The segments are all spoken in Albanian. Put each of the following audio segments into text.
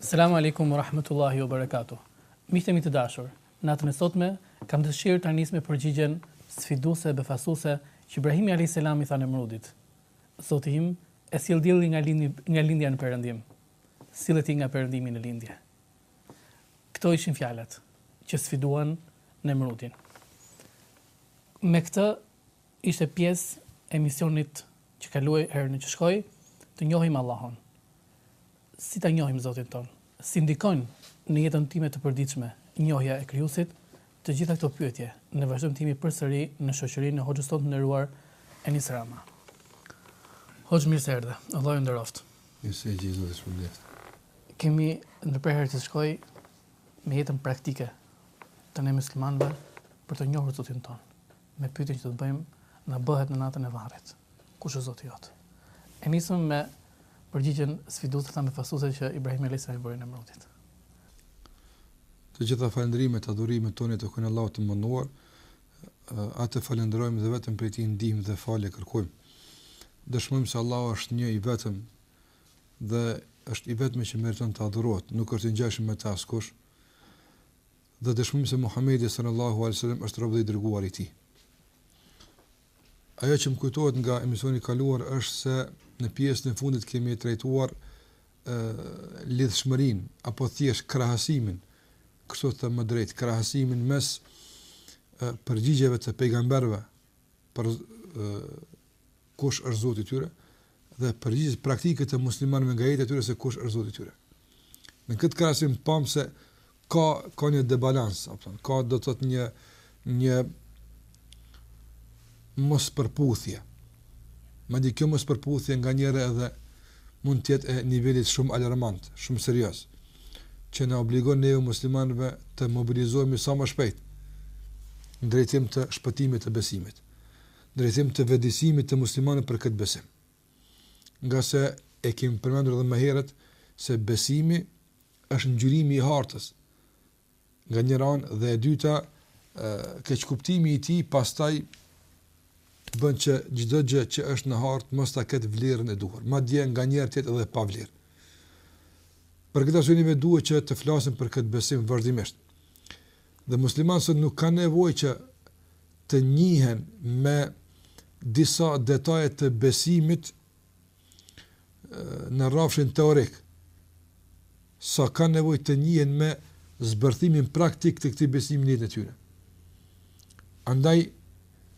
Selamu Alejkum wa Rahmetullahi wa Barakatuh. Miqtë e mi të dashur, natën e sotme kam dëshirë ta nis me përgjigjen sfiduese, befasuese që Ibrahimi alejhis selam i tha Nemrudit, Zoti im e sjell diellin nga lindja, nga lindja në perëndim, sille ti nga perëndimi në lindje. Këto ishin fjalët që sfiduan Nemrudin. Me këtë Ishte pjesë e emisionit që kaluam herën që shkoi, Të njohim Allahun. Si ta njohim Zotin tonë? Si ndikon në jetën time të përditshme njohja e Krijuesit? Të gjitha këto pyetje, ne vazhdojmë të jemi përsëri në shoqërinë e hoxhës tonë të nderuar Enis Rama. Hoxhë mirë se erdhe. Allahu ju nderoftë. Mirë se gjeta Zoti shpërbleftë. Kemi ndërprerë herën që shkoi me jetën praktike të neve muslimanëve për të njohur Zotin tonë. me pyetjen që do të bëjmë na bëhet në natën e varrit. Kush është Zoti jot? E nisëm me përgjigjen sfiduese dhe befasuese që Ibrahim alejhis selam i bëri Nemrudit. Të gjitha falënderimet dhe adhurimet i takojnë Allahut të madhëruar, atë falënderojmë dhe vetëm prej tij ndihmë dhe falje kërkojmë. Dëshmojmë se Allahu është një i vetëm dhe është i vetmi që meriton të adhurohet, nuk është i ngjashëm me të askush. dhe dëshmojmë se Muhamedi sallallahu alaihi wasallam është rob dhe i dërguari i tij. Ajo që më kujtohet nga emisioni i kaluar është se në pjesën e fundit kemi trajtuar ë lidhshmërinë apo thjesht krahasimin, kështu them më drejt, krahasimin mes përgjigjeve të pejgamberëve për kush është Zoti i tyre dhe përgjigjet praktike të muslimanëve nga jeta e tyre se kush është Zoti i tyre. Në këtë krahasim pamë se ka ka një debalans, apo ka do të thotë një një mospërputhje. Madje kjo mospërputhje nganjëherë edhe mund të jetë e nivelit shumë alarmant, shumë serios, që na obligon neve muslimanëve të mobilizohemi sa më shpejt në drejtim të shpëtimit të besimit. drejtim të vetëdijësimit të muslimanit për këtë besim. Ngase e kemi përmendur edhe më herët se besimi është ngjyrimi i hartës. Nga njëra anë dhe e dyta, keqkuptimi i tij pastaj bën që çdo gjë që është në hartë mos ta ketë vlerën e duhur. Madje nganjëherë të jetë edhe pa vlerë. Për këtë arsye ne duhet që të flasim për këtë besim vazhdimisht. Dhe muslimanët sot nuk kanë nevojë që të njihen me disa detaje të besimit në rrafshin teorik, sa kanë nevojë të njihen me zbërthimin praktik të këtij besimi në jetën e tyre. Andaj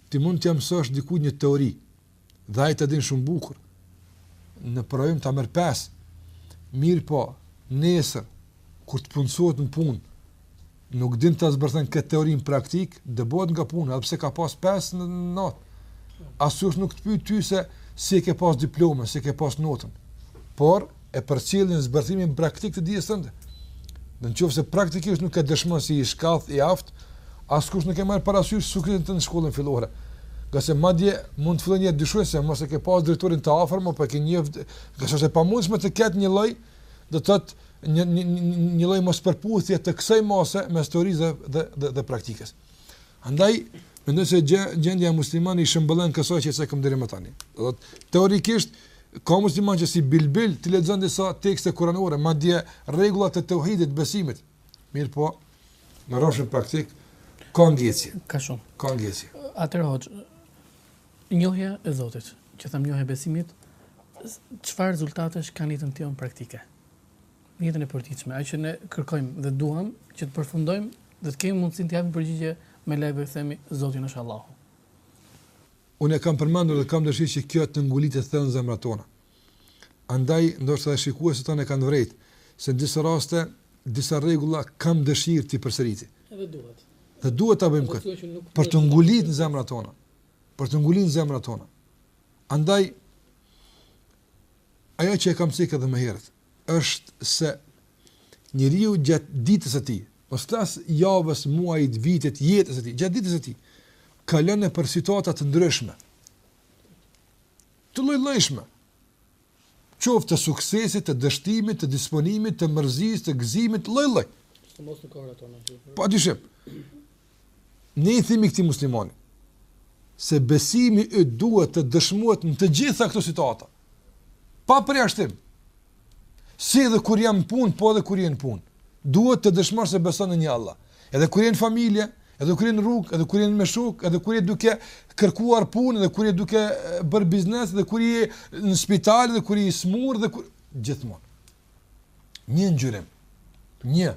ti mund t'ia mësosh dikujt një teori, dhe ai ta din shumë bukur, në provim ta merr pesë, mirëpo, nesër, kur të punësohet në punë, nuk din ta zbërthen këtë teori në praktikë, dëbohet nga puna, edhe pse ka pas pesë në notë, askush nuk të pyet ty se si e ke pas diplomën, si e ke pas notën, por, e përcjellin zbërthimin praktik të dijes tënde. Dhe në qofë se praktikisht nuk e dëshmon si i shkathët, i aftë, askush nuk e merr parasysh suksesin tënd në shkollën fillore. Ngase madje mund të fillojnë e dyshojnë se mos e ke pas drejtorin të afërm apo ke një, ngase e pamundshme të ketë një lloj, do të thotë një, një, një, një lloj mospërputhje të kësaj mase mes teorisë dhe, dhe, dhe, dhe praktikës. Andaj, mendoj se gjendja e muslimanit shëmbëllen kësaj që cekëm deri më tani. Do thotë teorikisht, ka muslimanë që si bilbil të lexon disa tekste kuranore, madje regullat e teuhidit, besimit. Mirëpo, në rrafshin praktik, ka ngecje. Ka shumë. Ka ngecje. Atëherë hoxhë, njohja e Zotit, që thamë njohja e besimit, çfarë rezultatesh ka në jetën praktike? në jetën e përditshme, ajo që ne kërkojmë dhe duam që të përfundojmë dhe të kemi mundësinë të japim përgjigje me la, të themi Zoti është Allahu. Unë e kam përmendur dhe kam dëshirë që kjo të ngulitet thellë në zemrat tona. Andaj ndoshta edhe shikuesit tanë kanë vërejt se në disa raste disa rregulla kam dëshirë t'i përsëriti. Edhe duhet. Dhe duhet ta bëjmë këtë. Për të ngulitur në zemrat tona. Për të ngulitur në zemrat tona. Andaj, ajo që e kam cek edhe më herët, është se njeriu gjatë ditës së tij, mos flas javës, muajit, vitit, jetës së tij, gjatë ditës së tij, kalon nëpër situata të ndryshme, të llojllojshme, qoftë të suksesit, të dështimit, të disponimit, të mërzisë, të gëzimit, lloj-lloj. Sidomos në kohërat tona. Padyshim. Ne i themi këtij muslimani se besimi yt duhet të dëshmohet në të gjitha këto situata. Pa përjashtim. Si edhe kur jam në punë, po edhe kur je në punë. Duhet të dëshmosh se beson në një Allah. Edhe kur je në familje, edhe kur je në rrugë, edhe kur je me shokë, edhe kur je duke kërkuar punë, edhe kur je duke bërë biznes, edhe kur je në spital, edhe kur je i smur, edhe kur gjithmonë. Një ngjyrë. Një.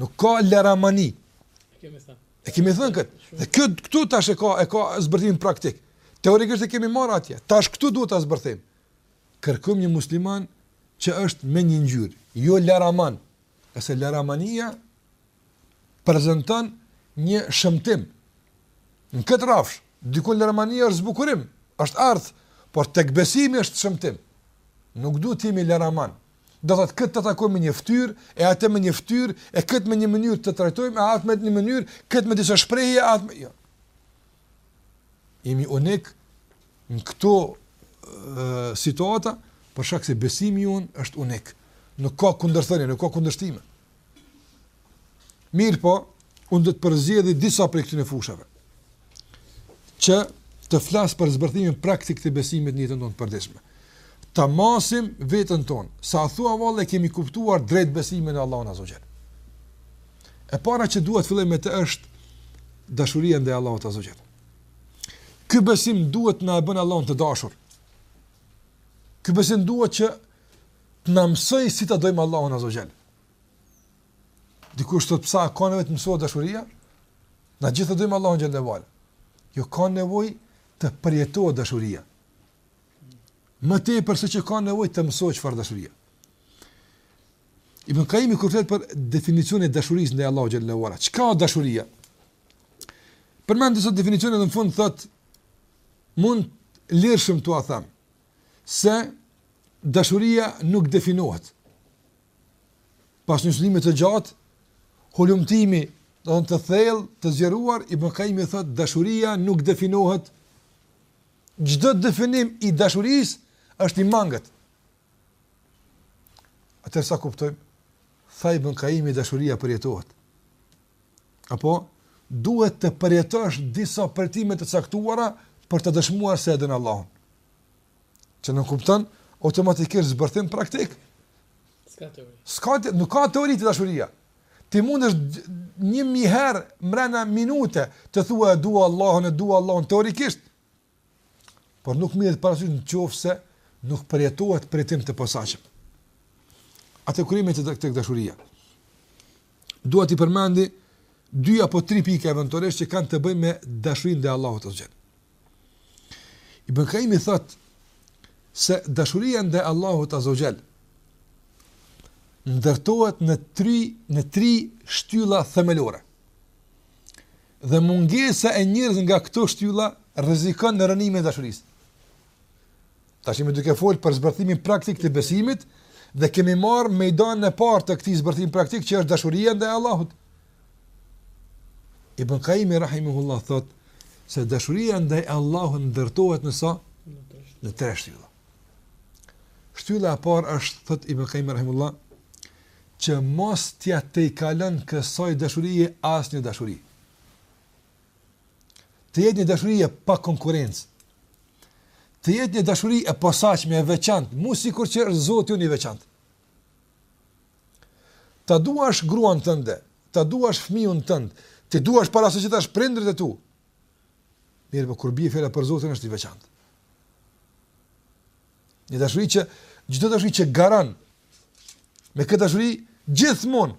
Nuk ka laramani. E kemi thënë. E kemi thënë kët. Dhe kët këtu tash e kam e kam zbërthim praktik. Teorikisht e kemi marrë atje. Tash këtu duhet ta zbërthim. kërkojmë një musliman që është me një ngjyrë, jo laraman, ngase laramania prezenton një shëmtim. Në këtë rrafsh, dikund laramania është zbukurim, është art, por tek besimi është shëmtim. Nuk duhet të jemi laramanë. Do thotë këtë ta takojmë me një ftyr, e atë me një ftyr, e këtë me një mënyrë ta trajtojmë, e atë me një mënyrë, këtë me disa shprehje, e atë me... Jo. Jemi unik në këto situata, për shkak se besimi jonë është unik. Nuk ka kundërthënje, nuk ka kundërshtime. Mirëpo, unë do të përzgjedhi disa prej këtyre fushave, që të flas për zbërthimin praktik të besimit në jetën tonë të përditshme. Ta masim veten tonë, sa thua vallë e kemi kuptuar drejt besimin në Allahun azze ue xhel. E para që dua të filloj me të është dashuria ndaj Allahut azze ue xhel. Ky besim duhet na e bën Allahun të dashur. Ky besim duhet që të na mësoj si ta dojmë Allahun azze ue xhel. Dikush thotë pse ka nevojë të mësohet dashuria? Na gjithë e dojmë Allahun xhelle ue ala. Jo ka nevojë të përjetohet dashuria. Më tepër se që ka nevojë të mësohet çfarë dashuria. Ibn Kajimi kur flet për definicionin e dashurisë ndaj Allahut xhelle ue ala, çka është dashuria? Përmend disa definicione në fund thot mund lirshëm t'ua them se dashuria nuk definohet. Pas një studimi të gjatë, hulumtimi domethënë të thellë, të zgjeruar, Ibn Kajimi thot dashuria nuk definohet. Çdo definim i dashurisë është i mangët. Atëherë sa kuptojmë, tha Ibn Kajimi dashuria përjetohet. Apo, duhet të përjetosh disa përjetime të caktuara për të dëshmuar se e don Allahun. Që nënkupton, automatikisht zbërthim praktik. S'ka teori. S'ka teori, nuk ka teori te dashuria. Ti mundesh një mijë herë mrena minute të thua e dua Allahun, e dua Allahun, teorikisht. por nuk mirret parasysh në qoftë se nuk përjetohet përjetim të posaçëm. Atëherë kur jemi tek dashuria. Dua t'i përmendi dy apo tri pika eventualisht që kanë të bëjnë me dashurinë ndaj Allahut azze ue xhel. Ibn Kajimi thot se dashuria ndaj Allahut azze ue xhel ndërtohet në tri, në tri shtylla themelore. Dhe mungesa e njërës nga këto shtylla rrezikon rënimin e dashurisë. Tash jemi duke folë për zbërthimin praktik të besimit dhe kemi marrë mejdanin e parë të këtij zbërthim praktik që është dashuria ndaj Allahut. Ibn Kajimi Rahimihullah thot se dashuria ndaj Allahut ndërtohet në sa? Në tre shtylla. Shtylla e parë është, thot Ibn Kajimi Rahimihullah, që mos t'ia tejkalon kësaj dashurie asnjë dashuri. Të jetë një dashuri e pakonkurrencë. Të jetë një dashuri e posaçme, e veçantë, mu sikur që është Zoti ynë i veçantë. Ta duash gruan tënde, ta duash fëmijën tënd, t'i duash para së gjithash prindërit e tu. Mirëpo kur bie fjala për Zotin është i veçantë. Një dashuri që çdo dashuri që garon Me këtë dashuri gjithmonë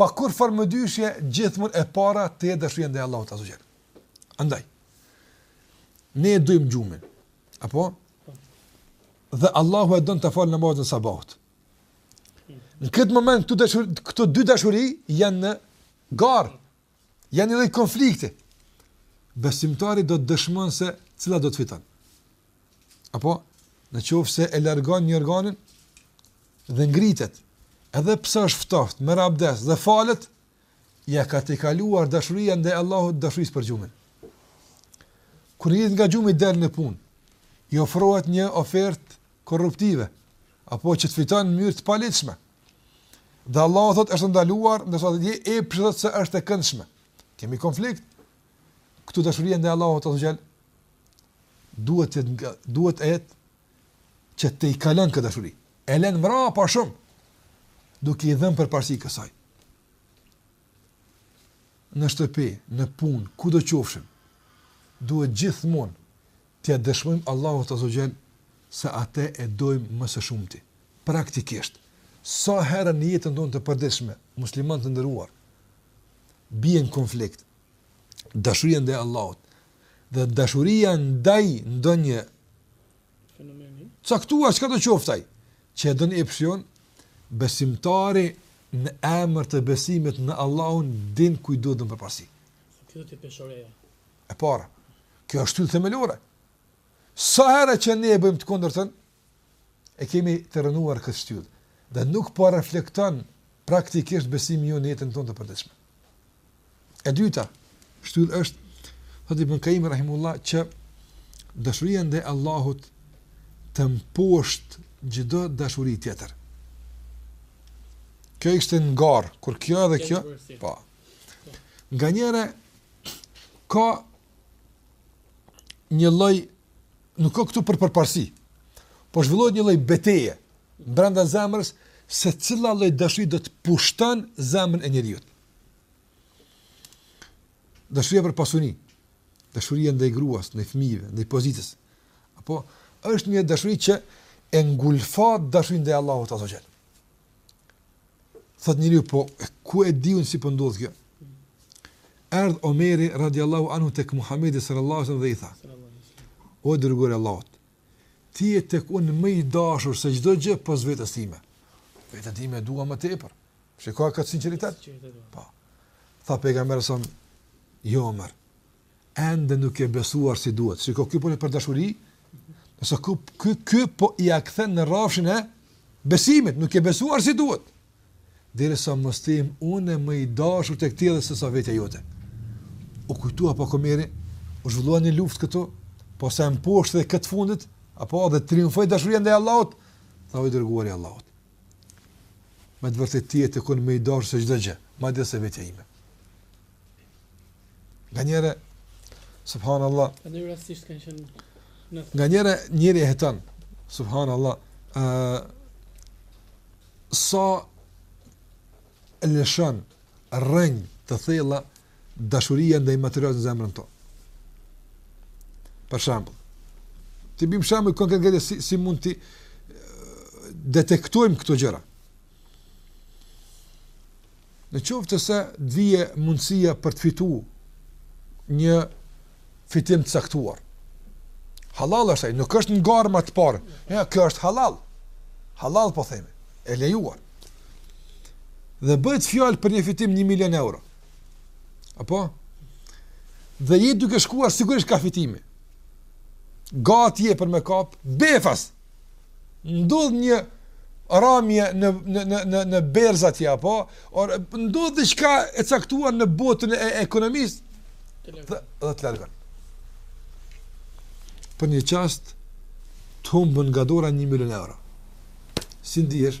pa kurrfarë mëdyshje gjithmonë e para të jetë dashuria ndaj Allahut azza wa jall. Andaj ne e dojmë gjumin. Apo? Dhe Allahu e don ta falim namazin e sabahut. Në këtë moment këto dashuri, këto dy dashuri janë në garë. Janë në një lloj konflikti. Besimtari do të dëshmon se cila do të fiton. Apo, në qoftë se e largon jorganin dhe ngritet, edhe pse është ftoft, merr abdes dhe falet, ia ka tejkaluar dashuria ndaj Allahut dashurisë për gjumin. Kur ngrihet nga gjumi del në punë, i ofrohet një ofertë korruptive, apo që të fiton në mënyrë të paligjshme, Dhe Allahu thotë është e ndaluar, ndërsa epshi thotë se është e këndshme. Kemi konflikt. Këtu dashuria ndaj Allahut azza wa jall, duhet të nga, duhet të jetë që t'ia tejkalon këtë dashuri. E len mbrapa shumë, duke i dhënë përparësi kësaj. Në shtëpi, në punë, kudo qofshim, duhet gjithmonë t'ia dëshmojmë Allahut azza wa jall se Atë e dojmë më së shumti. Praktikisht, sa herë në jetën tonë të përditshme, muslimanë të nderuar, bie në konflikt dashuria ndaj Allahut dhe dashuria ndaj ndonjë fenomeni të caktuar, çkado qoftë ai, që e don epshi jonë, besimtari në emër të besimit në Allahun din kujt t'i jep përparësi. Kjo është peshoreja. E para, kjo është shtyllë themelore. Sa herë që ne e bëjmë të kundërtën, e kemi të rënuar këtë shtyllë dhe nuk po reflekton praktikisht besimi jonë në jetën tonë të përditshme. E dyta shtyllë është thotë Ibn Kaim rahimahullah që dashuria ndaj Allahut të mposht çdo dashuri tjetër. Kjo ishte në garë, kur kjo edhe kjo, po. Nga njëra ka një lloj nuk ka këtu për përparësi. Po zhvillohet një lloj beteje brenda zemrës se cila lloj dashurie do të pushton zemrën e njeriut. Dashuria për pasuni, dashuria ndaj gruas, ndaj fëmijëve, ndaj pozitës. Apo është një dashuri që e ngulfat dashurinë ndaj Allahut azza wa jall. Thot njeriu, po, ku e di unë si po ndodh kjo? Erdh Omeri, radiallahu anhu, tek Muhammedi salallahu alejhi ve selem dhe i tha, o dërguar i Allahut, ti je tek unë më i dashur se çdo gjë pos vetës time. Vetën time e dua më tepër. Shiko këtë sinceritet? Pa. Po. Tha pejgamberi alejhi selam, jo Omer, Ende nuk ke besuar si duhet. Shiko, ky po flet për dashuri, nëse ky ky ky po i a kthen në rrafshin e besimit, nuk ke besuar si duhet. Deri sa mos të jem unë më i dashur tek ti edhe se sa vetja jote. U kujtua pak Omeri, u zhvillua një luftë këtu, po sa më poshtë dhe tek e fundit, apo edhe triumfoi dashuria ndaj Allahut, tha o i dërguari i Allahut. Me të vërtetë ti je tek unë më i dashur se çdo gjë, madje se vetja ime. Nganjëherë, subhanallah, nganjëherë njeriu e hetan, subhanallah, uh, sa lëshon rrënjë të thella dashuria ndaj materialit në zemrën tonë. Për shembull, t'i bim shembull konkret si, si mund t'i detektojmë këto gjëra. Në qoftë se t'vie mundësia për të fitu një fitim të caktuar. Hallall është, nuk është nga haramet, a po. Ja, kjo është hallall. Hallall po themi, e lejuar. Dhe bëhet fjalë për një fitim 1 milion euro. Apo? Dhe je duke shkuar sigurisht ka fitimi. Gati je për me kapë, befas! Ndodh një ramje në në në në në berza atje apo or ndodh diçka e caktuar në botën e ekonomisë dhe të largon. Për një çast të humbin nga dora 1 milion euro. Si ndihesh?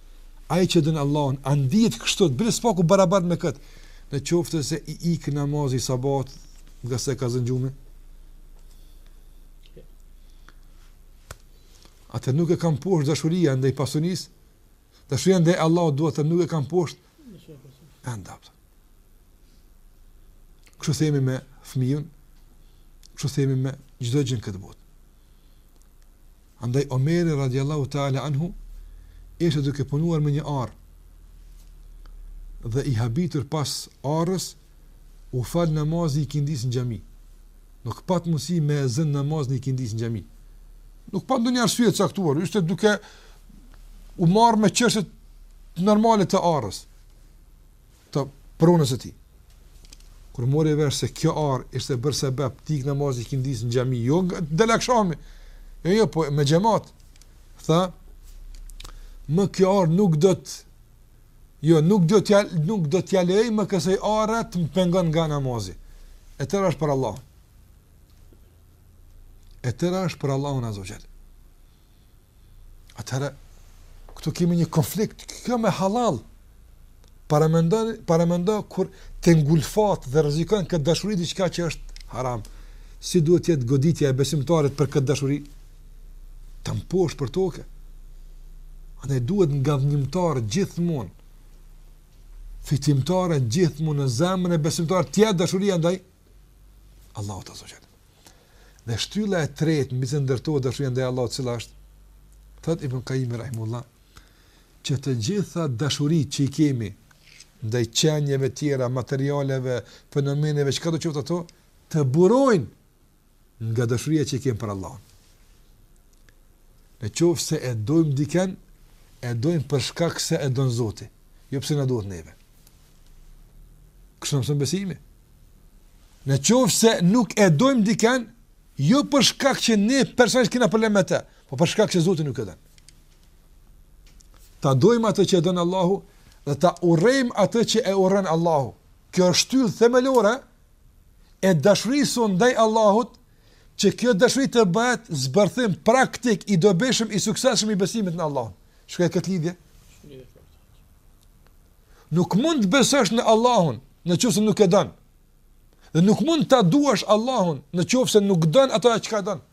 Ai që don Allahun, a ndihet kështu, të bëj së paku barabart me kët. Në qoftë se i ik namazi i sabahut, ngase e ka zënë gjumi. Atë nuk e kam poshtë dashuria ndaj pasurisë. Dashuria ndaj Allahut duhet të nuk e kam poshtë. Andap. Kështu themi me fëmijën, kështu themi me çdo gjë në këtë botë. Andaj Omeri radiallahu ta'ala anhu ishte duke punuar me një arë dhe i habitur pas arës u fal namazi i ikindisë në xhami. Nuk pat mundësi me e zënë namazin e ikindisë në xhami. Nuk pat ndonjë arsye të caktuar, ishte duke u marrë me çështje normale të arës. të pronës së tij. Kur mori vesh se kjo arë ishte bërë sebeb të ik namazit kindis në xhami, jo del akshami. Jo, jo, po me xhamat. Tha, më kjo arë nuk do të jo nuk do të nuk do t'ia lejoj më kësaj arë të më pengon nga namazi. E tëra është për Allah. E tëra është për Allahun azze ue xhel. Atëherë, këtu kemi një konflikt, kjo me hallall, paramendo kur të ngulfat dhe rëzikon këtë dashuri diçka që është haram, si duhet të jetë goditja e besimtarit për këtë dashuri, ta mposht për toke, a ne duhet ngadhënjimtare gjithmonë, fitimtare gjithmonë në zemrën e besimtarit të jetë dashuria ndaj, Allahut azze ue xhel. Dhe shtylla e tretë, mbi të ndërtohet dashuria ndaj Allahut, cila është, thotë Ibn Kajimi rahimehullah, që të gjitha dashuritë që i kemi, ndaj qenieve tjera, materialeve, fenomeneve, çkado qoftë ato, të burojnë nga dashuria që kemi për Allahun. Në qoftë se e dojmë dikën, e dojmë për shkak se e don Zoti, jo pse na duhet neve. Kështu mëson besimi. Në qoftë se nuk e dojmë dikën, jo për shkak që ne personisht kena problem me të, por për shkak që Zoti nuk e don. Ta dojmë atë që e don Allahu dhe ta urrejmë atë që e urren Allahu. Kjo është shtyllë themelore e dashurisë sonë ndaj Allahut, që kjo dashuri të bëhet zbërthim praktik i dobishëm i suksesshëm i besimit në Allahun. Shikoje këtë lidhje. Nuk mund të besosh në Allahun në qoftë se nuk e don. Dhe nuk mund ta duash Allahun në qoftë se nuk don ato çka don.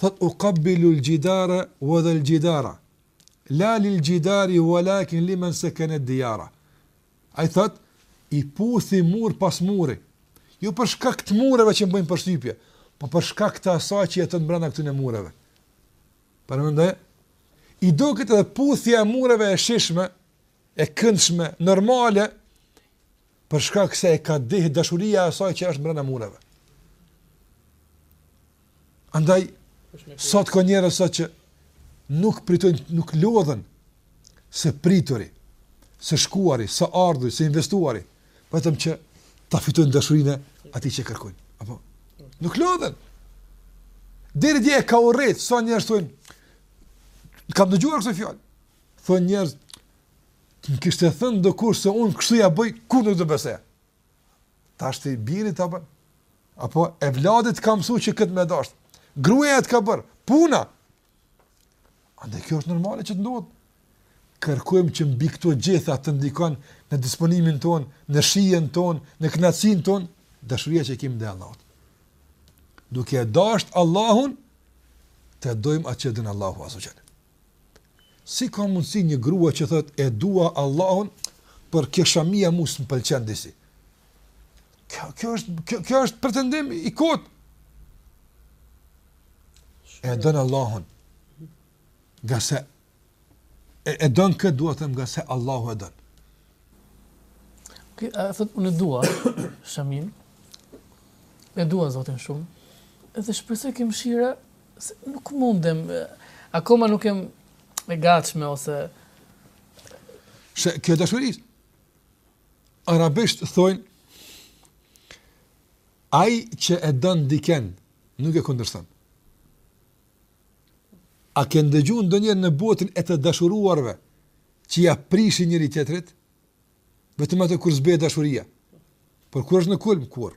Thotë, Uqabbilu al-jidara wa dha al-jidara, la lil-jidari walakin limen sakana ad-diyara. Ai thotë, I puthi mur pas muri, jo për shkak të mureve që më bëjnë përshtypje, por për shkak të asaj që jeton brenda këtyre mureve. Prandaj, i duket edhe puthja e mureve e shijshme, e këndshme, normale, Për shkak se e ka dehë dashuria e asaj që është mbrenda mureve. Andaj, sot ka njerëz sot që nuk pritojnë, nuk lodhen se prituri, se shkuari, se ardhuri, se investuari, vetëm që ta fitojnë dashurinë e atij që e kërkojnë. Apo? Nuk lodhen. Deri dje ka urritë, sa njerëz thonë, kam dëgjuar këso fjalë, thonë njerëz, Të më kishte thënë dokush se unë kështu ia bëj, kurrë nuk do besoja. Tash të birit, apo, apo evladi t'ka mësu që këtë me e dasht. Gruaja të ka bërë, puna. A dhe kjo është normale që të ndodhë. Kërkojmë që mbi këto gjitha të ndikon në disponimin tonë, në shijen tonë, në knaqësinë tonë, dashuria që kemi ndaj Allahut. Duke e dasht Allahun, të dojmë atë që don Allahu azze ue xhel. Si ka mundësi një grua që thotë e dua Allahun por kjo shamia mu s'më pëlqen disi. Kjo, kjo, është, kjo, kjo është pretendim i kotë. E don Allahun. Ngase e, e don këtë du ta them ngase Allahu e don. Kjo, e thotë unë e dua, shaminë, e dua zotin shumë, edhe shpresoj te mëshira Nuk mundem, akoma nuk jam e gatshme ose se kjo dashuri arabisht thonë ai që e don diken nuk e kundërshton. A ke ndëgju ndonjëherë në botën e të dashuruarve që ia prishin njëri-tjetrit? Vetëm atëherë kur zbehet dashuria. Por kur është në kulm, kurrë?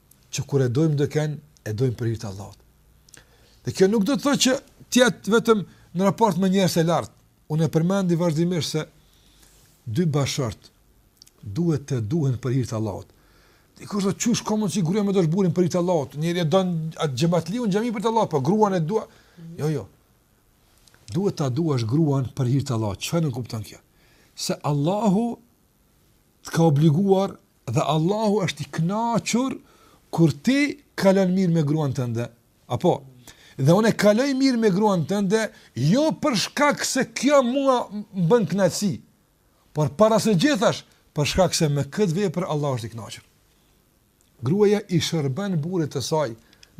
që kur e dojmë dikënd, e dojmë për hir të Allahut. Dhe kjo nuk do të thotë që t'jetë vetëm në raport me njerëz të largët. Unë e përmendi vazhdimisht se dy bashkëshortë duhet të duhen për hir të Allahut. Dhe njerëzit thonë qysh ka mundësi gruja me dasht burrin për hir të Allahut. Njeri e don atë xhematliun në xhami për hir të Allahut, por po gruan e dua. Jo, jo. Duhet ta duash gruan për hir të Allahut. Çka nënkupton kjo? Se Allahu të ka obliguar Dhe Allahu është i kënaqur kur ti kalon mirë me gruan tënde. Apo? Dhe unë kaloj mirë me gruan tënde, jo për shkak se kjo mua më bën kënaqësi, por para së gjithash për shkak se me këtë vepër Allahu është i kënaqur. Gruaja i shërben burrit të saj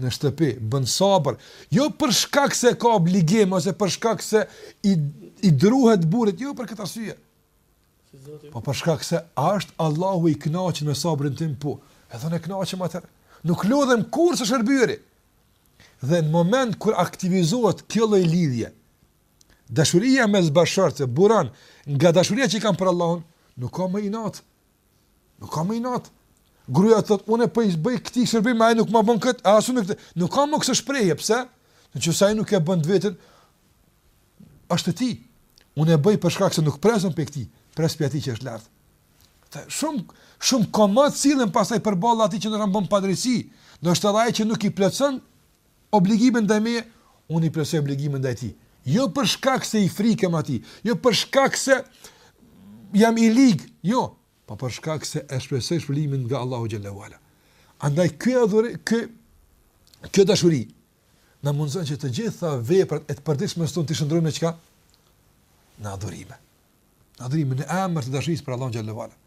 në shtëpi, bën sabër, jo për shkak se ka obligim ose për shkak se i i druhet burrit, jo për këtë arsye. Po për shkak se a është Allahu i kënaqur me sabrin tim po. Edhe unë kënaqem atëherë. Nuk lodhem kurrë së shërbyeri. Dhe në moment kur aktivizohet kjo lloj lidhje, dashuria mes bashkëshortëve buron nga dashuria që kanë për Allahun, nuk ka më inat. Nuk ka më inat. Gruaja thotë, unë po i bëj këtë shërbim, ai nuk më bën këtë, asu me këtë. Nuk ka më kësi shprehje, pse? Ngaqë nuk e bën vetën, është e tij. Unë e bëj për shkak se nuk pres prej këtij, pres prej atij që është lart. E shumë shumë komod sillen pastaj përballë atij që ndonëse bën padrejtësi, do të thotë ai që nuk i plotson obligimin ndaj meje, unë i plotësoj obligimin ndaj tij. Jo për shkak se i frikëm atij, jo për shkak se jam i lig, jo, po për shkak se e shpresoj shpërblimin nga Allahu xhelle ve ala. Andaj ky adhuri, ky kjo dashuri Na mundëson që të gjitha veprat e të përditshmes sonë t'i shndërrojmë në çka? Në adhurime. Në adhurime në emër të dashurisë për Allahun xhelle ve ala.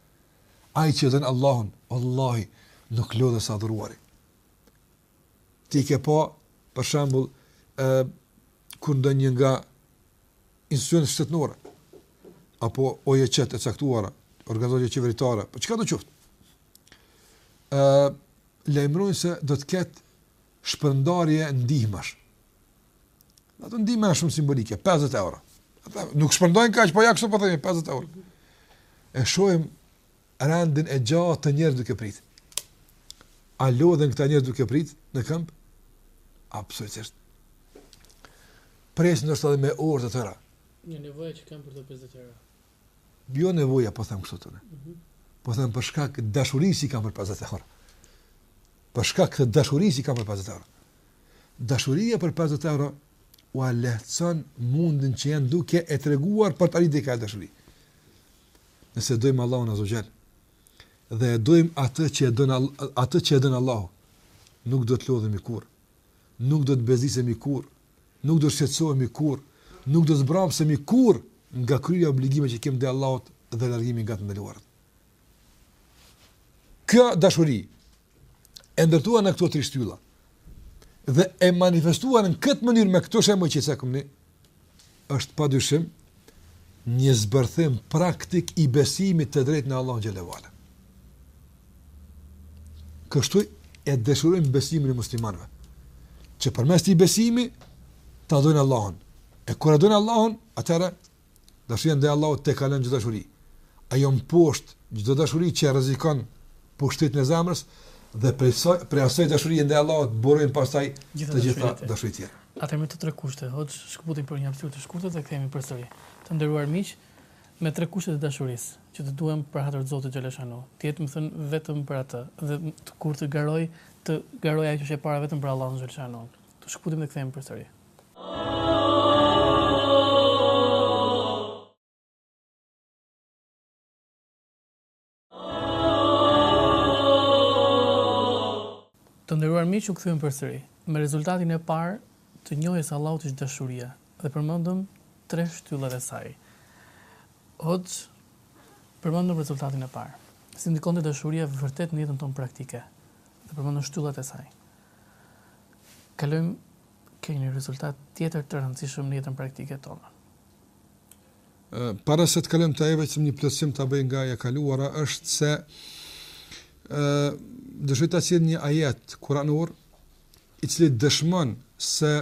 Ai që don Allahun, wallahi nuk lodhet së adhuruari. Ti ke pa për shembull ë kur ndonjë nga institucionet shtetnore apo OJQ-të caktuara, organizatë qeveritare, po çka do të thotë? ë lajmërojnë se do të ketë shpërndarje ndihmash. Ndoshta ndihma është shumë simbolike, 50 euro. Ata nuk shpërndojnë kaq, po ja kështu po themi, 50 euro. E shojmë rendin e gjatë të njerëzve duke prit. A lodhen këta njerëz duke prit në këmbë? Absolutisht. Presin ndoshta edhe me orë të tëra. Nga nevoja që kanë për ato 50 euro. Jo nevoja, po them kështu të ne. Mm -hmm. Po them për shkak dashurisë që kanë për 50 euro. për shkak të dashurisë që kanë për 50 euro. Dashuria për 50 euro u lehtëson mundin që janë duke e treguar për të arritur këtë dashuri. Nëse dojmë Allahun azze ve xhel dhe e dojmë atë që e don atë që e don Allahu, nuk do të lodhemi kurr. Nuk do të bezisemi kurr. Nuk do të shqetësohemi kurr. Nuk do të zmbrapsemi kurr nga kryerja e obligimeve që kemi ndaj Allahut dhe largimi nga të ndaluarat. Kjo dashuri e ndërtuar në këto tri shtylla dhe e manifestuar në këtë mënyrë me këto shembuj që cekëm ne është padyshim një zbërthim praktik i besimit të drejtë në Allahun xhelle ve ala. Kështu e dëshirojmë besimin e muslimanëve. Që përmes këtij besimi ta dojnë Allahun. E kur e dojnë Allahun, atëra Dashuria ndaj Allahut tejkalon çdo dashuri. Ajo mposht çdo dashuri që rrezikon pushtetin e zemrës dhe prej saj, prej asaj dashurie ndaj Allahut burojnë pastaj të gjitha dashuritë tjera. Atëherë me këto tre kushte, hoxh, shkëputemi për një hapësirë të shkurtër dhe kthehemi përsëri. Të nderuar miq, me tre kushtet e dashurisë, që të duam për hatër të Zotit xhelle shanuhu, të jetë më thënë vetëm për atë dhe kur të garojë, të garojë ajo që është e para vetëm për Allahun xhelle shanuhu. Shkëputemi dhe kthehemi përsëri. Të nderuar miq, u kthyem përsëri me rezultatin e parë të njohjes Allahut është dashuria dhe përmendëm tre shtyllat e saj. Hoxhë përmendëm rezultatin e parë. Si ndikonte dashuria vërtet në jetën tonë praktike dhe përmendëm shtyllat e saj. Kalojmë Te një rezultat tjetër të rëndësishëm në jetën praktike tonë. Para se të kalojmë te ajo vetëm një plotësim ta bëj nga e kaluara është se ë dëshiroj ta sjell një ajet kuranor i cili dëshmon se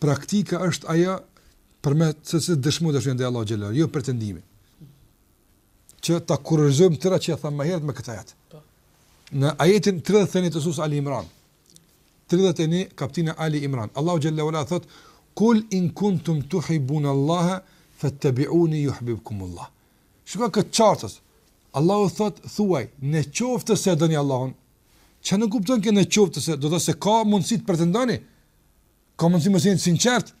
praktika është ajo për me të cilën dëshmojmë dëshmojmë ndaj Allahut xhel-le, jo pretendimi. Që ta kurorëzojmë tërë atë që e thamë më herët me këtë ajet. Po. Në ajetin 31 të sures Ali Imran, Tridhjetë e një, Kaptina Ali Imran, Allahu xhel-le ue ala thotë, Kul in kuntum tuhibbun Allaha fattabi'uni yuhbibkum Allah. Shiko këtë qartësi. Allahu thot, thuaj, në qoftë se e doni Allahun, çka nënkupton që në qoftë se do të thotë se ka mundësi të pretendoni, ka mundësi mos jeni të sinqert,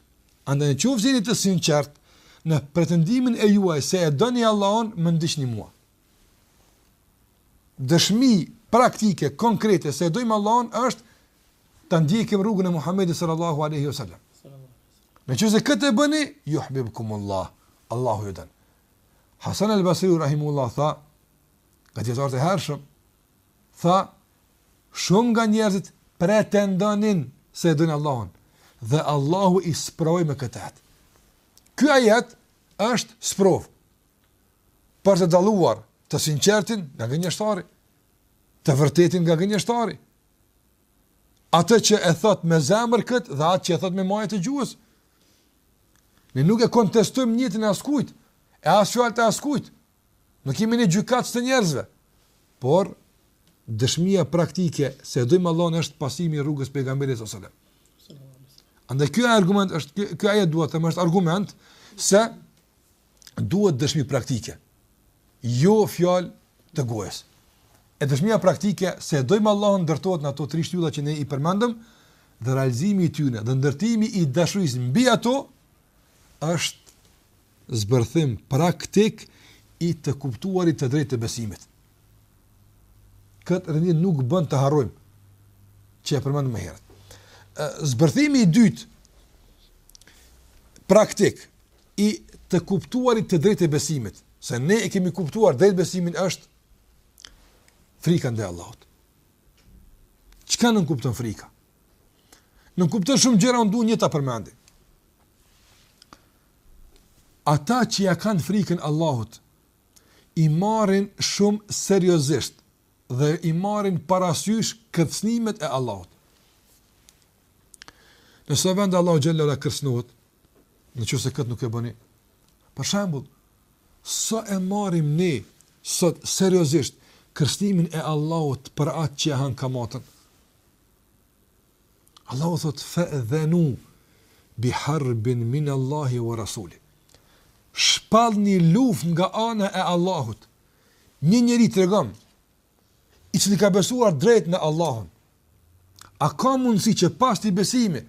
andaj në qoftë se jeni të sinqert në pretendimin e juaj se e doni Allahun, më ndiqni mua. Dëshmi praktike, konkrete se e dojmë Allahun është ta ndjekim rrugën e Muhamedit sallallahu alaihi wasallam. Në qoftë se këtë e bëni, juhbibkumullah, Allahu ju don. Hasan el Basri, rahimullah, tha, nga dijetarët e hershëm, tha, shumë nga njerëzit pretendonin se e dojnë Allahun, dhe Allahu i sprovoi me këtë ajet. Ky ajet është sprovë, për të dalluar të sinqertin nga gënjeshtari, të vërtetin nga gënjeshtari. Atë që e thot me zemër kët dhe atë që e thot me majë të gjuhës. Ne nuk e kontestojmë nijetin askujt, e as fjalët e askujt. Nuk jemi ne gjykatës të njerëzve. Por dëshmia praktike se e dojmë Allahun është pasimi i rrugës së pejgamberit sallallahu alajhi wasallam. Andaj ky argument është ky ajet dua të them është argument se duhet dëshmi praktike, jo fjalë të gojës. E dëshmia praktike se e dojmë Allahun ndërtohet në ato tri shtylla që ne i përmendëm dhe realizimi i tyre dhe ndërtimi i dashurisë mbi ato është zbërthim praktik i të kuptuarit të drejtë të besimit. Këtë rend nuk bën të harrojmë që e përmendëm më herët. Zbërthimi i dytë praktik i të kuptuarit të drejtë të besimit, se ne e kemi kuptuar drejt besimin është frika ndaj Allahut. Çka nënkupton frika? Nënkupton shumë gjëra unë du një ta përmendi. Ata që ia kanë frikën Allahut i marrin shumë seriozisht dhe i marrin parasysh kërcënimet e Allahut. Në sa vende Allahu xhelle kërcënohet, Në qoftë se këtë nuk e bëni. Për shembull, sa e marrim ne sot seriozisht kërcënimin e Allahut për atë që e hanë kamatën? Allahu thotë, fe'dhenu bi harbin min Allahi ve Rasuli. Shpallni luftë nga ana e Allahut. Një njeri tregom, i cili ka besuar drejt në Allahun, a ka mundësi që pas atij besimi,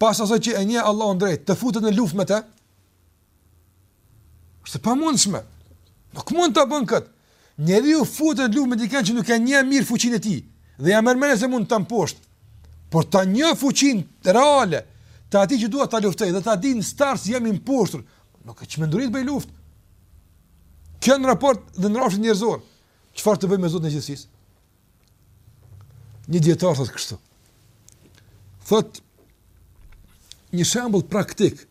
pas asaj që e njeh Allahun drejt, të futet në luftë me të? Është e pamundshme. Nuk mund ta bën këtë. Njeriu futet në luftë me dikën që nuk e njeh mirë fuqinë e tij, dhe ia merr mendja se mund ta mposhtë. Por ta njeh fuqinë reale, të atij që duhet ta luftojë, dhe ta din s'pari se jam i mposhtur, nuk është çmenduri t'i bëj luftë. Kjo në raport dhe në rrafshin njerëzor. Çfarë të bëjmë me Zotin e gjithësisë? Një dijetar thotë kështu. Thotë, një shembull praktik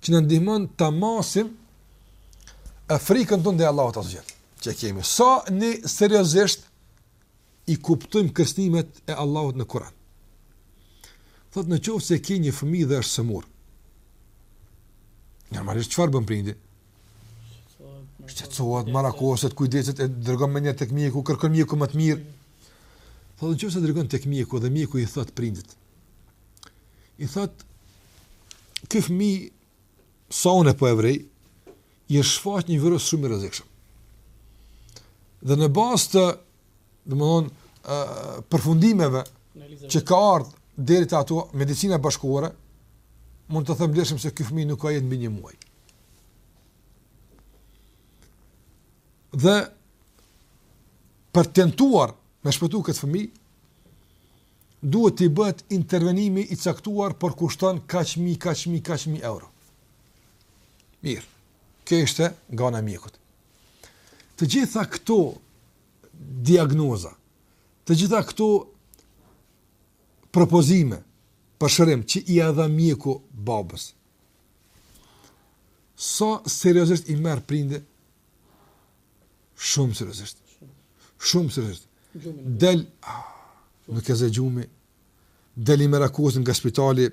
që na ndihmon ta masim frikën tonë ndaj Allahut azze ve xhel që e kemi, sa ne seriozisht i kuptojmë kërcënimet e Allahut në Kur'an. Thotë në qoftë se ke një fëmijë dhe është sëmurë, Normalisht çfarë bën prindi? Shqetësohet, marakoset, kujdeset e dërgon menjëherë tek mjeku, kërkon mjekun më të mirë. Po në qoftë se e dërgon tek mjeku dhe mjeku i thotë prindit. I thotë ky fëmijë sa unë po e vërej, i është shfaq një virus shumë i rrezikshëm. Dhe në bazë të, domethënë, përfundimeve që ka ardhë deri te ato medicina bashkëkohore, mund ta them lirshëm se ky fëmijë nuk ka jetë mbi një muaj. Dhe për tentuar me shpëtu këtë fëmijë, Duhet t'i bëhet intervenimi i caktuar por kushton kaq mijë, kaq mijë, kaq mijë euro. Mirë. Kjo ishte nga ana e mjekut. Të gjitha këto diagnoza, të gjitha këto propozime për shërim që ia dha mjeku babës. Sa seriozisht i merr prindi Shumë seriozisht. Shumë seriozisht. Del nuk e zë gjumi, del i merakosur nga spitali,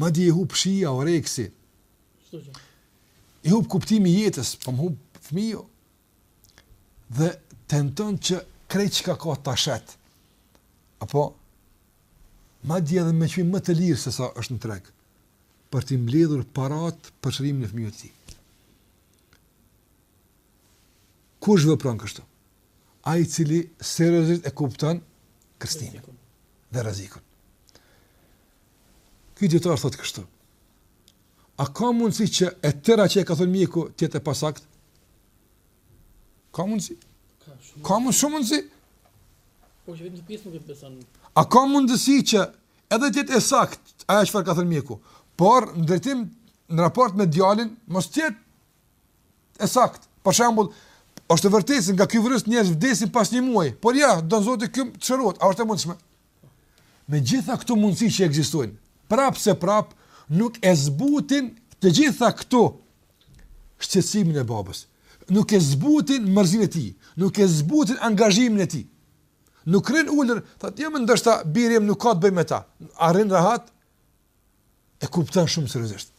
madje i hup shija, oreksi. I hup kuptimi i jetës, po më hup fëmiju. Dhe tenton që krejt çka ka ta shet. Apo, madje edhe me çmim më të lirë se sa është në treg, për t'i mbledhur parat për shërimin e fëmijut të tij. Kush vepron kështu? Ai i cili seriozisht e kupton kërcënimin dhe rrezikun. Ky dijetar thotë kështu. A ka mundësi që e tëra që e ka thënë mjeku të jetë e pasakt? Ka mundësi? Ka mundësi? Ka mundësi? Po që vetë një pjesë nuk e beson. A ka mundësi që Edhe të jetë e saktë ajo çfarë ka thënë mjeku, por në drejtim në raport me djalin mos të jetë e saktë. Për shembull, është e vërtetë se nga ky virus njerëz vdesin pas një muaji, por ja, don zoti shërohet, a është e mundshme? Me gjitha këto mundësi që ekzistojnë, prap se prap nuk e zbutin të gjitha këto shqetësimin e babës. Nuk e zbutin mërzinë e tij, nuk e zbutin angazhimin e tij. Nuk rrin ulur, thotë, jo ndoshta biri im nuk ka të bëjë me ta. A rrin rahat? E kupton shumë seriozisht.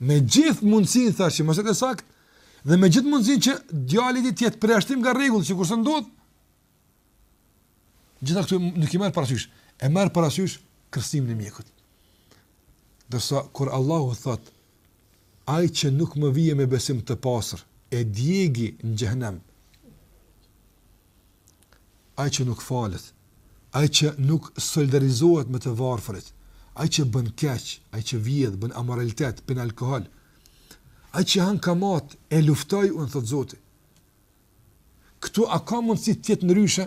Me gjithë mundësin thash që mos e të sakt, dhe me gjithë mundësin që djali i tij të jetë përjashtim nga rregulli sikurse ndodh. Gjitha këto nuk i merr parasysh, e merr parasysh kërcënimin e mjekut. Ndërsa kur Allahu thotë Ai që nuk më vjen me besim të pastër, e djegi në xhehenem. Ai që nuk falet, ai që nuk solidarizohet me të varfërit, ai që bën keq, ai që vjedh, bën amoralitet, pin alkool, ai që han kamat, e luftoj unë thot Zoti. Këtu a ka mundësi të jetë ndryshe?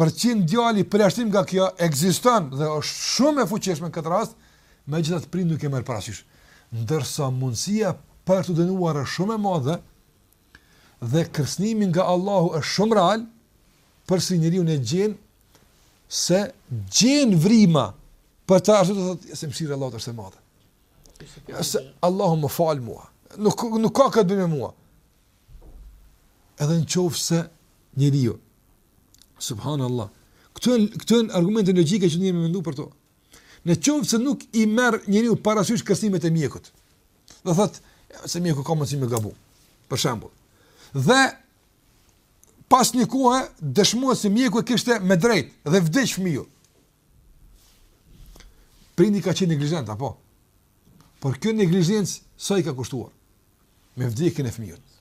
për qenë djali përjashtim nga kjo ekziston dhe është shumë e fuqishme në këtë rast, megjithatë prindi nuk e merr parasysh. Ndërsa mundësia për t'u dënuar është shumë e madhe dhe kërcënimi nga Allahu është shumë real, prapë se njeriu e gjen se gjen vrima për të ashtu të thotë se mëshira e Allahut është e madhe. Ja, se Allahu më fal mua. Nuk nuk ka të bëjë me mua. Edhe në qoftë se njeriu. Subhanallah. Këto janë argumente logjike që duhet me mendu për to. Në qoftë se nuk i merr njeriu parasysh kërcënimet e mjekut. Dhe thotë, se mjeku ka mundësi me gabu. Për shembull. Dhe pas një kohë dëshmohet se mjeku e kishte me drejt dhe vdiq fëmiu. Prindi ka qenë neglizhent, apo? Por kjo neglizhencë, sa i ka kushtuar? Me vdekjen e fëmijës.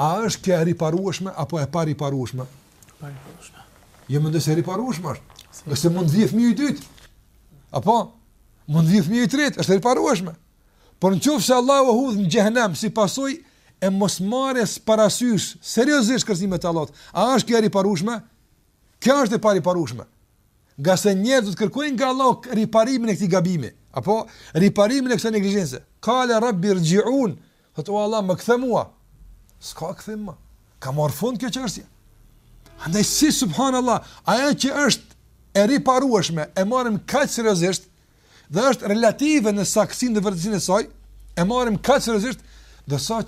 A është kjo e riparueshme, apo e pariparueshme? Pariparueshme. Jo mendoj se riparueshme është. Nëse mund të vijë fëmija i dytë, apo? Mund të vijë fëmija i tretë, është e riparueshme. Por në qoftë se Allahu e hedh në xhehenem, si pasojë e mosmarrjes parasysh, seriosisht kërcënimet e Allahut, a është kjo e riparueshme? Kjo është e pariparueshme. Ngase njerëzit do të kërkojnë nga Allahu riparimin e këtij gabimi, apo riparimin e kësaj neglizhence. Qala rabbi irji'un, thotë o Allah më kthe mua. S'ka kthim më. Ka marrë fund kjo çështje. Andaj si subhanallahu, ajo që është e riparueshme e marrim kaq seriozisht, dhe është relative në saktësinë dhe vërtetësinë e saj, e marrim kaq seriozisht, derisa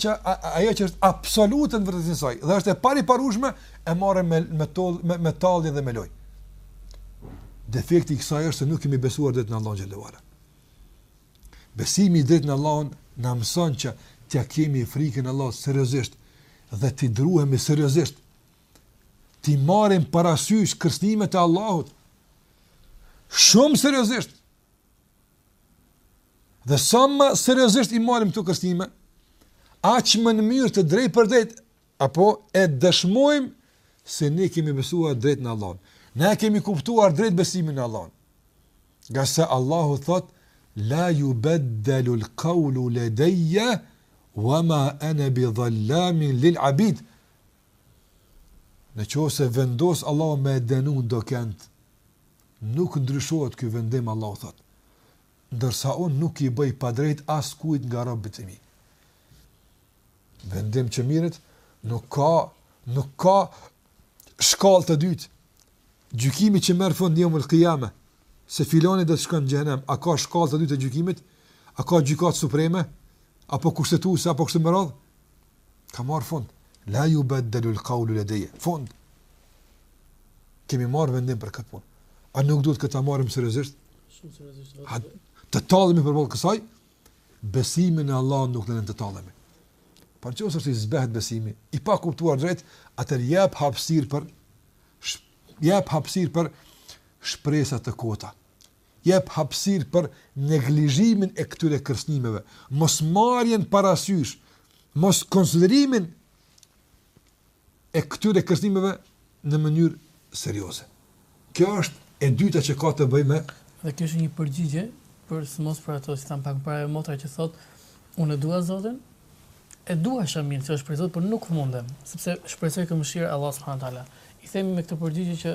ajo që është absolute në vërtetësinë e saj, dhe është e pariparueshme, e marrim me, me, tall, me, me tallje dhe me lojë. Defekti i kësaj është se nuk kemi besuar drejt në Allahun xhele ue ala. Besimi i drejtë në Allahun na mëson që t'ia kemi frikën Allahut seriosisht dhe t'i druhemi seriosisht t'i marrim parasysh kërcënimet e Allahut shumë seriozisht. Dhe sa më seriozisht i marrim këto kërcënime, aq më në mënyrë të drejtpërdrejtë apo e dëshmojmë se ne kemi besuar drejt në Allahun. Ne kemi kuptuar drejt besimin në Allahun. Ngase Allahu thotë la yubaddalu al-qawlu ladayya wama ana bidhallamin lil-abid. Në qoftë se vendos Allahu me e dënu dikënd, nuk ndryshohet ky vendim Allahu thotë, ndërsa unë nuk i bëj padrejt askujt nga robët e mi. Vendimi që merret, nuk ka, nuk ka shkallë të dytë, gjykimi që merr fund në jeumul kijame, se filani do të shkon në xhehenem, a ka shkallë të dytë të gjykimit, a ka gjykatë supreme, apo kushtetuese, apo kështu me radhë, Ka marrë fund. La jubeddelul kaulu ledejje. Fund. Kemi marrë vendim për këtë punë. A nuk duhet këtë ta marrim seriozisht? Shumë seriozisht. A të tallemi përballë kësaj? Besimi në Allahun nuk na len të tallemi. Por në qoftë se zbehet besimi, i pakuptuar drejt, atëherë jep hapësirë për, jep hapësirë për shpresa të kota. jep hapësirë për neglizhimin e këtyre kërcënimeve, mosmarrjen parasysh, moskonsiderimin e këtyre kërcënimeve në mënyrë serioze. Kjo është e dyta që ka të bëjë me Dhe kjo është një përgjigje posaçërisht për ato, si thamë pak para e motra që thotë, unë e dua Zotin, e dua Shamin, që është për Zotin, por nuk mundem, sepse shpresoj te mëshira e Allahut s.w. I themi me këtë përgjigje që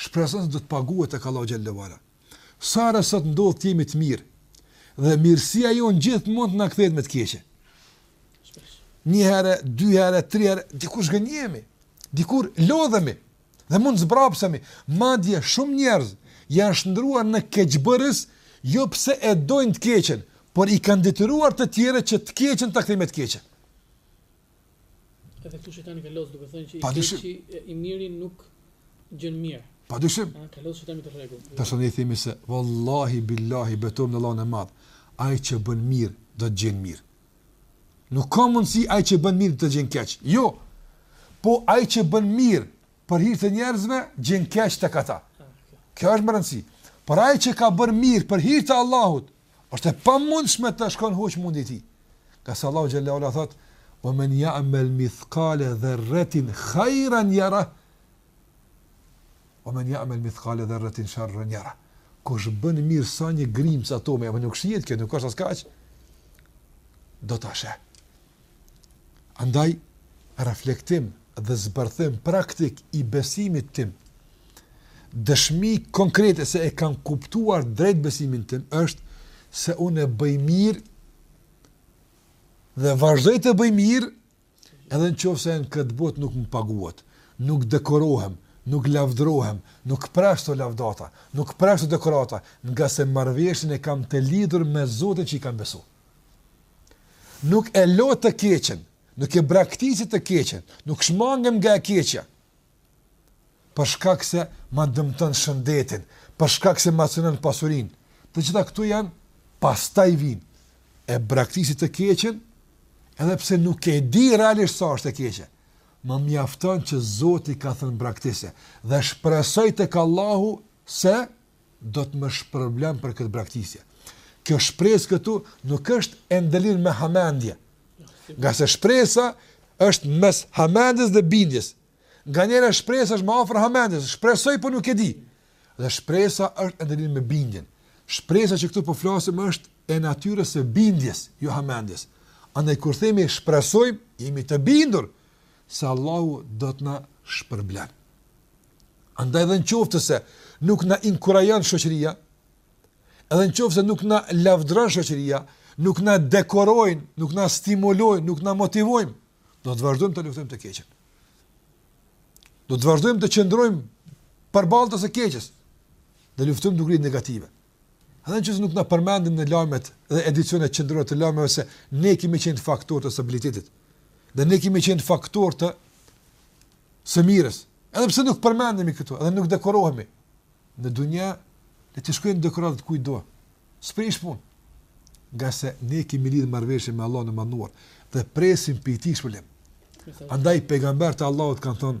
Shpreson se do të paguhet tek Allahu xhelle ve ala. Sa hera sot ndodh të jemi të mirë dhe mirësia jonë gjithmonë të na kthehet me të keqe. Një herë, dy herë, tri herë, dikur zhgënjehemi, dikur lodhemi dhe mund të zbrapsemi. Madje shumë njerëz janë shndërruar në keqbërës jo pse e dojnë të keqen, por i kanë detyruar të tjerët që të keqen ta kthejnë me të keqe. Edhe këtu shejtani ka lojë duke thënë që i keqi e i miri nuk gjen mirë. Pa dyshim. A ka lojë shejtani te rregulli. Jo. Tash ne i themi se wallahi billahi betohemi në Allahun e Madh. Ai që bën mirë do të gjen mirë. Nuk ka mundësi ai që bën mirë të gjen keq. Jo. Po ai që bën mirë për hir të njerëzve gjen keq tek ata. Kjo është me rëndësi. Por ai që ka bërë mirë për hir të Allahut, Është e pamundshme të shkon huq mundi i tij. Ngase Allahu xhelle ve ala thot: "Wa man ya'mal mithqala dharratin khayran yara wa man ya'mal mithqala dharratin sharran yara." Kush bën mirë sa një grimcë atomi, apo nuk shihet kjo, nuk është as kaq. Do ta sheh. Andaj, reflektim dhe zbërthim praktik i besimit tim, dëshmi konkrete se e kam kuptuar drejtë besimin tim, është se unë e bëj mirë dhe vazhdoj të bëj mirë edhe në qoftë se në këtë botë nuk më paguhet, nuk dekorohem, nuk lavdrohem, nuk pres do lavdata, nuk pres do dekorata, ngase marrëveshjen e kam të lidhur me Zotin që i kam besu. Nuk e lo të keqen, nuk e braktisi të keqen, nuk shmangem nga e keqja, për shkak se ma dëmton shëndetin, për shkak se ma cenon pasurinë, të gjitha këtu janë, pastaj vijnë, e braktisi të keqen, edhe pse nuk e di realisht sa është e keqe, më mjafton që Zoti ka thënë braktise, dhe shpresoj tek Allahu se do të më shpërblen për këtë braktisje. Kjo shpresë këtu nuk është e ndërlidhur me hamendje, ngase shpresa është mes hamendjes dhe bindjes. Nganjëherë shpresa është më afër hamendjes, shpresoj po nuk e di. Dhe shpresa është e ndërlidhur me bindjen. Shpresa që këtu po flasim është e natyrës së bindjes, jo hamendjes. Andaj kur themi shpresoj, jemi të bindur se Allahu do të na shpërblen. Andaj edhe në qoftë se nuk na inkurajon shoqëria, edhe në qoftë se nuk na lavdron shoqëria, nuk na dekorojnë, nuk na stimulojnë, nuk na motivojnë, do të vazhdojmë të luftojmë të keqen. Do të vazhdojmë të qëndrojmë përballë së keqes, dhe luftojmë dukuritë negative. Edhe nëse nuk na përmendin në lajmet dhe edicionet qendrore të lajmeve se ne kemi qenë faktorë të stabilitetit dhe ne kemi qenë faktorë të së mirës. Edhe pse nuk përmendemi këtu, edhe nuk dekorohemi në dunja, le të shkojnë dekoratat te kushdo. S'prish punë. Nga se ne kemi lidhë marrëveshje me Allahun e Madhnuar dhe presim prej tij shpërblim. Andaj, pejgamberët e Allahut kanë thonë,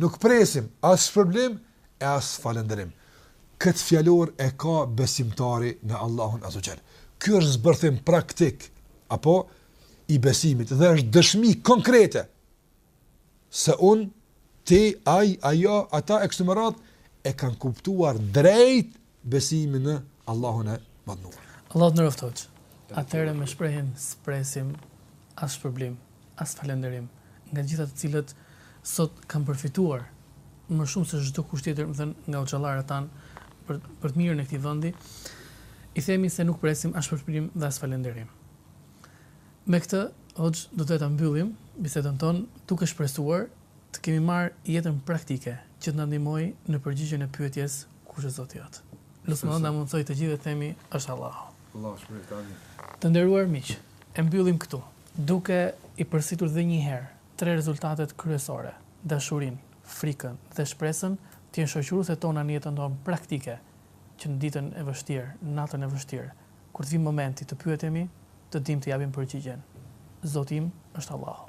Nuk presim as shpërblim e as falënderim. Këtë fjalor e ka besimtari në Allahun Azza wa Jall. Ky është zbërthim praktik apo i besimit dhe është dëshmi konkrete se unë ti ai ajo ata e kështu me radhë e kanë kuptuar drejt besimin në Allahun e Madhnuar. Allahu të nderoftë hoxhë. Atëherë me shprehjen s'presim as shpërblim, as falënderim nga të gjithë ata të cilët sot kanë përfituar më shumë se çdokush tjetër, me thënë nga hoxhallarët tanë për për të mirën e këtij vendi, i themi se nuk presim as shpërblim dhe as falënderim. Me këtë hoxhë do të ta mbyllim bisedën tonë duke shpresuar Të kemi marrë jetën praktike që të na ndihmojë në përgjigjen e pyetjes kush është Zoti jot. Lus Allahun ta mundësojë të gjithëve të themi është Allahu. Allahu të shpërbleftë. Amin. Të nderuar miq, e mbyllim këtu, duke i përsëritur dhe një herë tre rezultatet kryesore, dashurinë, frikën dhe shpresën të jenë shoqërueset tona në jetën tonë praktike që në ditën e vështirë, në natën e vështirë, kur të vijë momenti të pyetemi, të dimë të japim përgjigjen, Zoti im është Allahu.